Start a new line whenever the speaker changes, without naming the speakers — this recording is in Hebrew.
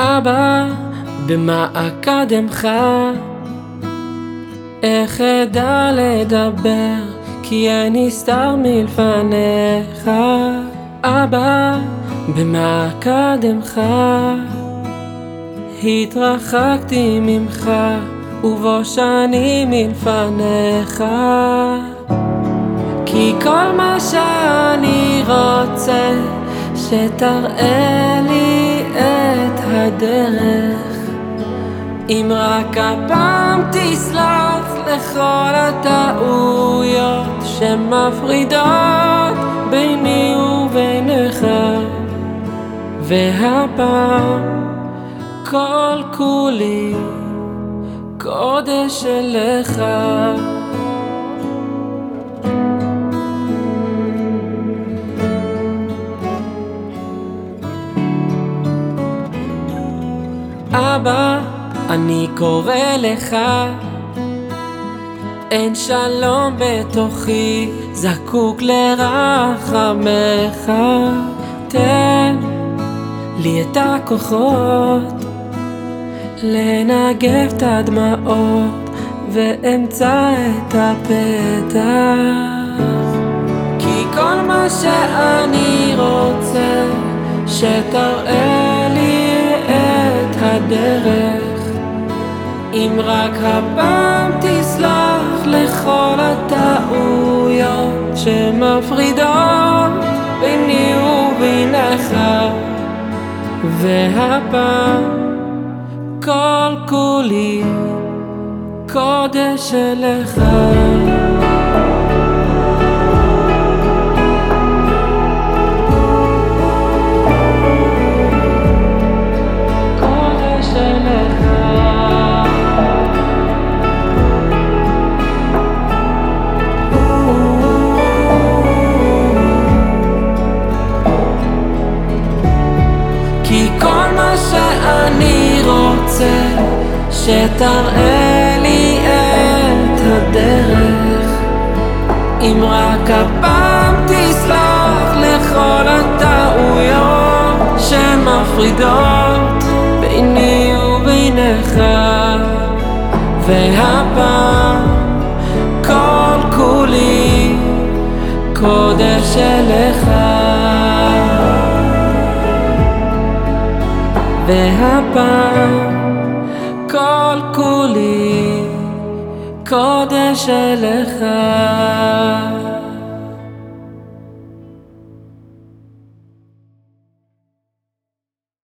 אבא, במה אקדמך? איך אדע לדבר, כי אין נסתר מלפניך. אבא, במה אקדמך? התרחקתי ממך, ובושני מלפניך. כי כל מה שאני רוצה, שתראה לי הדרך. אם רק הפעם תסלח לכל הטעויות שמפרידות ביני ובינך. והפעם כל כולי קודש אליך. אבא, אני קורא לך, אין שלום בתוכי, זקוק לרחמך. תן לי את הכוחות לנגב את הדמעות ואמצא את הפתח. כי כל מה שאני רוצה שתראה הדרך אם רק הפעם תסלח לכל הטעויות שמפרידות ביני ובינך. והפעם כל כולי קודש אליך שאני רוצה שתראה לי את הדרך. אם רק הפעם תסלח לכל הטעויות שמפרידות ביני ובינך. והפעם והפעם כל כולי קודש אליך